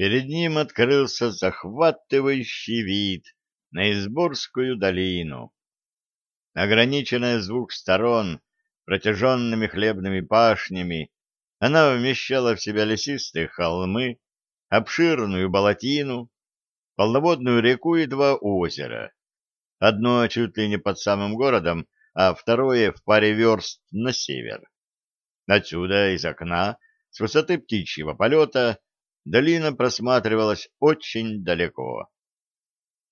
Перед ним открылся захватывающий вид на Изборскую долину. Ограниченная двух сторон протяженными хлебными пашнями, она вмещала в себя лесистые холмы, обширную болотину, полноводную реку и два озера. Одно чуть ли не под самым городом, а второе в паре верст на север. Отсюда, из окна, с высоты птичьего полета, долина просматривалась очень далеко.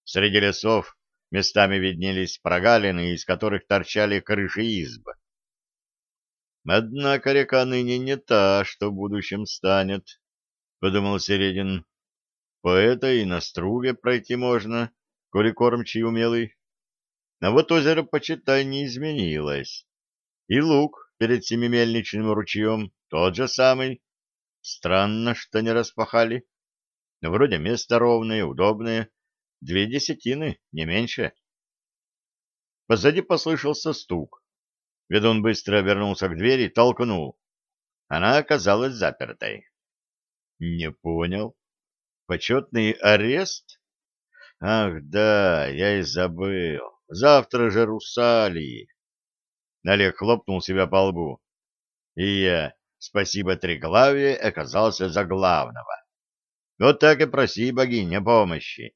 Среди лесов местами виднелись прогалины, из которых торчали крыши изб. Однако река ныне не та, что в будущем станет, — подумал Середин. По этой и на струге пройти можно, коли кормчий умелый. А вот озеро, почитай, не изменилось. И луг перед семимельничным ручьем тот же самый. Странно, что не распахали. Вроде место ровное, удобное. Две десятины, не меньше. Позади послышался стук. Ведун быстро обернулся к двери и толкнул. Она оказалась запертой. Не понял. Почетный арест? Ах, да, я и забыл. Завтра же русалии. Олег хлопнул себя по лбу. И я, спасибо Триглаве, оказался за главного. Вот так и проси богиня помощи.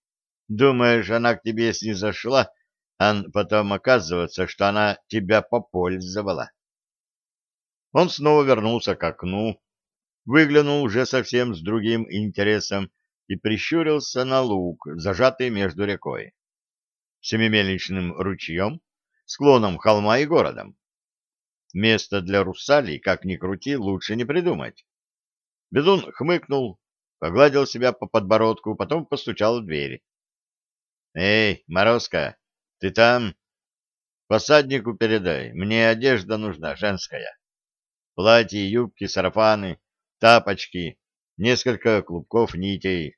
Думаешь, она к тебе снизошла, а потом оказывается, что она тебя попользовала. Он снова вернулся к окну, выглянул уже совсем с другим интересом и прищурился на луг, зажатый между рекой, семимельничным ручьем, склоном холма и городом. Место для русалей, как ни крути, лучше не придумать. Бедун хмыкнул, погладил себя по подбородку, потом постучал в дверь. — Эй, Морозка, ты там? Посаднику передай, мне одежда нужна, женская. Платье, юбки, сарафаны, тапочки, несколько клубков нитей.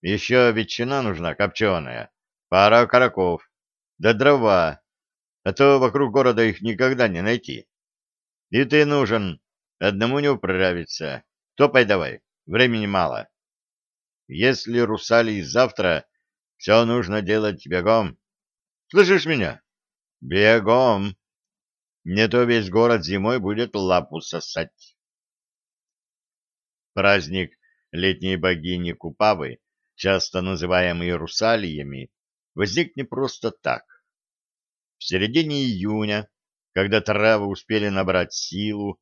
Еще ветчина нужна, копченая, пара караков, да дрова, а то вокруг города их никогда не найти. И ты нужен, одному не управиться. Топай давай, времени мало. Если русали завтра, все нужно делать бегом. Слышишь меня? Бегом. Не то весь город зимой будет лапу сосать. Праздник летней богини Купавы, часто называемый русалиями, возник не просто так. В середине июня, когда травы успели набрать силу,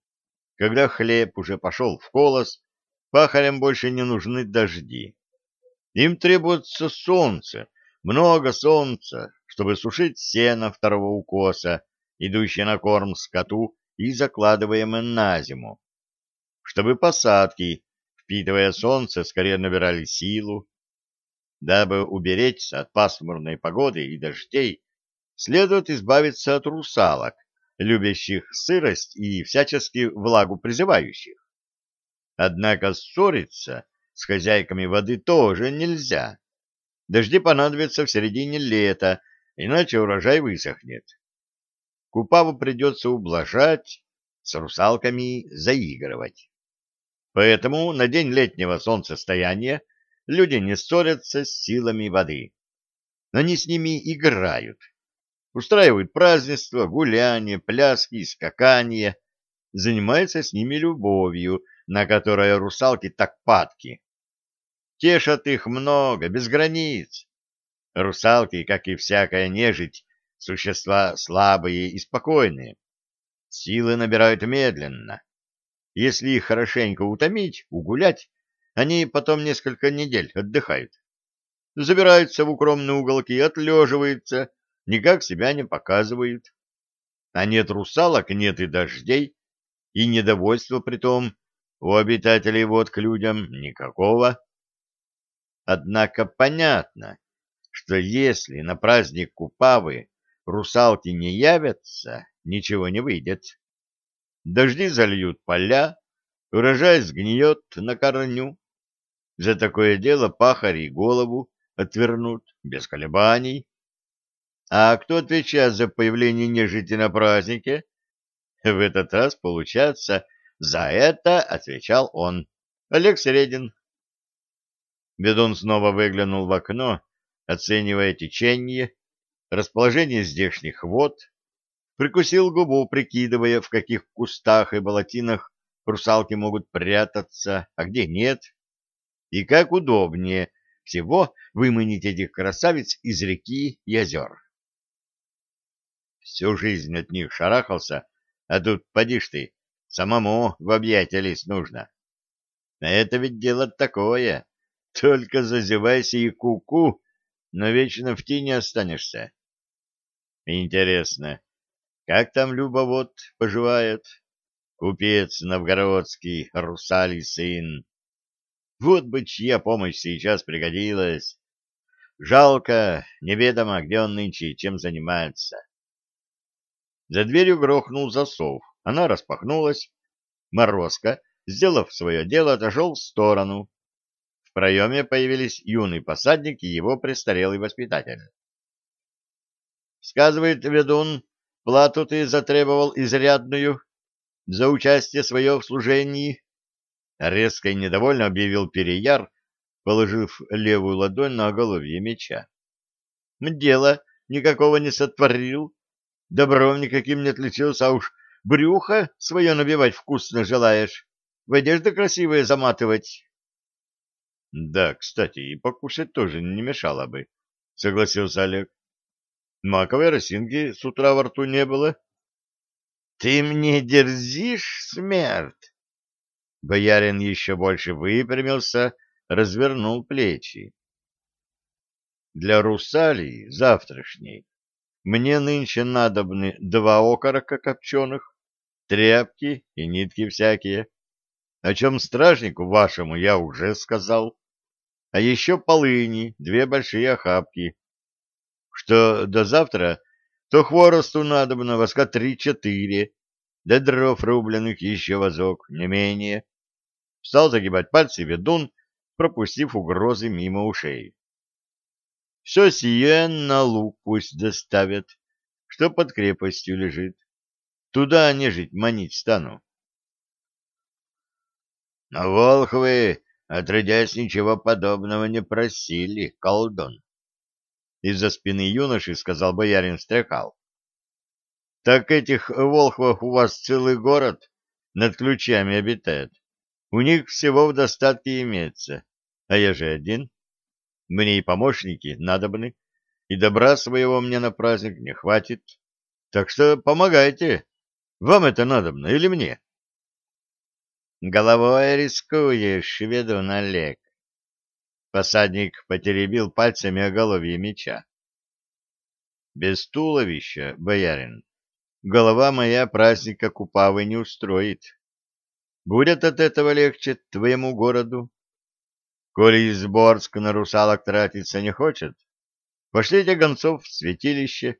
когда хлеб уже пошел в колос, пахарям больше не нужны дожди. Им требуется солнце, много солнца, чтобы сушить сено второго укоса, идущее на корм скоту и закладываемое на зиму, чтобы посадки, впитывая солнце, скорее набирали силу, дабы уберечься от пасмурной погоды и дождей, следует избавиться от русалок, любящих сырость и всячески влагу призывающих. Однако ссориться с хозяйками воды тоже нельзя. Дожди понадобятся в середине лета, иначе урожай высохнет. Купаву придется ублажать, с русалками заигрывать. Поэтому на день летнего солнцестояния люди не ссорятся с силами воды. Они с ними играют устраивают празднества, гуляния, пляски, скакания, занимаются с ними любовью, на которой русалки так падки. Тешат их много, без границ. Русалки, как и всякая нежить, существа слабые и спокойные. Силы набирают медленно. Если их хорошенько утомить, угулять, они потом несколько недель отдыхают. Забираются в укромные уголки, отлеживаются, никак себя не показывают. А нет русалок, нет и дождей, и недовольства при том у обитателей вод к людям никакого. Однако понятно, что если на праздник Купавы русалки не явятся, ничего не выйдет. Дожди зальют поля, урожай сгниет на корню. За такое дело пахари голову отвернут без колебаний. А кто отвечает за появление нежити на празднике? В этот раз, получается, за это отвечал он, Олег Середин. Ведун снова выглянул в окно, оценивая течение, расположение здешних вод, прикусил губу, прикидывая, в каких кустах и болотинах русалки могут прятаться, а где нет, и как удобнее всего выманить этих красавиц из реки и озер. Всю жизнь от них шарахался, а тут, поди ж ты, самому в объятия лезть нужно. А это ведь дело такое, только зазевайся и куку, -ку, но вечно в тени останешься. Интересно, как там Любовод поживает? Купец новгородский, русалий сын. Вот бы чья помощь сейчас пригодилась. Жалко, неведомо, где он нынче и чем занимается. За дверью грохнул засов. Она распахнулась. Морозко, сделав свое дело, отошел в сторону. В проеме появились юный посадник и его престарелый воспитатель. Сказывает ведун, плату ты затребовал изрядную за участие свое в служении. Резко и недовольно объявил Переяр, положив левую ладонь на оголовье меча. Дело никакого не сотворил, добром никаким не отличился, а уж брюхо свое набивать вкусно желаешь, в одежды красивые заматывать. — Да, кстати, и покушать тоже не мешало бы, — согласился Олег. Маковой росинки с утра во рту не было. — Ты мне дерзишь, смерть? Боярин еще больше выпрямился, развернул плечи. Для русалии завтрашней мне нынче надобны два окорока копченых, тряпки и нитки всякие, о чем стражнику вашему я уже сказал, а еще полыни, две большие охапки, что до завтра то хворосту надобно воска три-четыре, да дров рубленых еще вазок, не менее. Стал загибать пальцы ведун, пропустив угрозы мимо ушей. Все сие на луг пусть доставят, что под крепостью лежит. Туда нежить манить стану. Но волхвы, отродясь, ничего подобного не просили, колдун. Из-за спины юноши сказал боярин Стрекал. Так этих волхвов у вас целый город над ключами обитает. У них всего в достатке имеется, а я же один. Мне и помощники надобны, и добра своего мне на праздник не хватит. Так что помогайте. Вам это надобно или мне? Головой рискуешь, ведун Олег. Посадник потеребил пальцами оголовье меча. Без туловища, боярин, голова моя праздника Купавы не устроит. Будет от этого легче твоему городу. Коли Изборск на русалок тратиться не хочет, пошлите гонцов в святилище,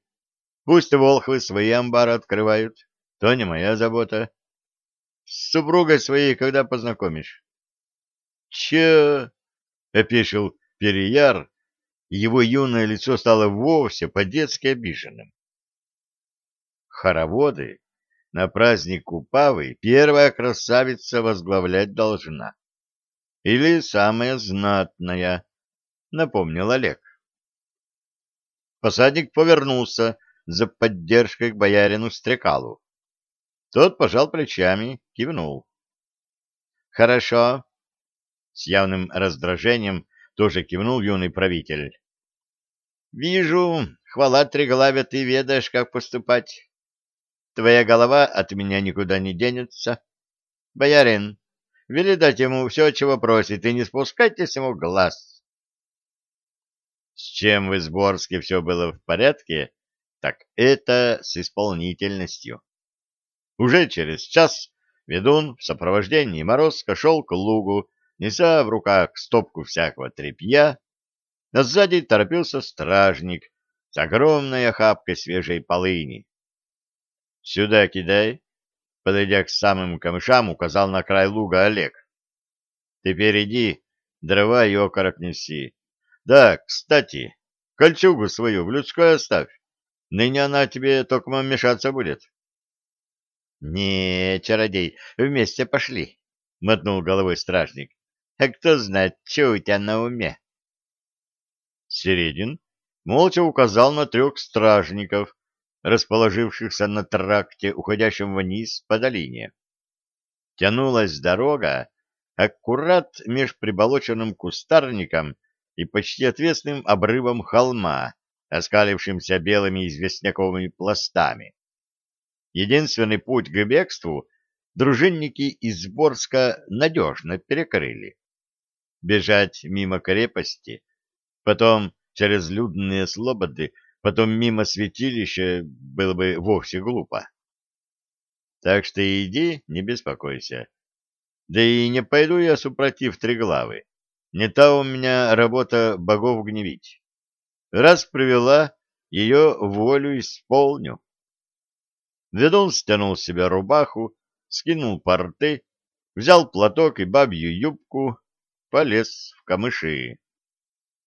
пусть волхвы свои амбары открывают, то не моя забота. С супругой своей когда познакомишь? — Че? — опешил Переяр, и его юное лицо стало вовсе по-детски обиженным. Хороводы на праздник Купавы первая красавица возглавлять должна. Или самая знатная, напомнил Олег. Посадник повернулся за поддержкой к боярину Стрекалу. Тот пожал плечами, кивнул. — Хорошо, с явным раздражением тоже кивнул юный правитель. «Вижу, хвала Триглавя, ты ведаешь, как поступать. Твоя голова от меня никуда не денется. Боярин, вели дать ему все, чего просит, и не спускайте с ему глаз». С чем в Изборске все было в порядке, так это с исполнительностью. Уже через час ведун в сопровождении Морозка шел к лугу, неся в руках стопку всякого тряпья, а сзади торопился стражник с огромной охапкой свежей полыни. — Сюда кидай! — подойдя к самым камышам, указал на край луга Олег. — Теперь иди, дрова и окорок неси. Да, кстати, кольчугу свою в людской оставь. Ныне она тебе только мешаться будет. — Не, чародей, вместе пошли, — мотнул головой стражник. А кто знает, что у тебя на уме? Середин молча указал на трех стражников, расположившихся на тракте, уходящем вниз по долине. Тянулась дорога аккурат меж приболоченным кустарником и почти отвесным обрывом холма, оскалившимся белыми известняковыми пластами. Единственный путь к бегству дружинники из Борска надежно перекрыли. Бежать мимо крепости, потом через людные слободы, потом мимо святилища было бы вовсе глупо. Так что иди, не беспокойся. Да и не пойду я супротив Триглавы. Не та у меня работа богов гневить. Раз привела, ее волю исполню. Ведун стянул с себя рубаху, скинул порты, взял платок и бабью юбку, полез в камыши.